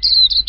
you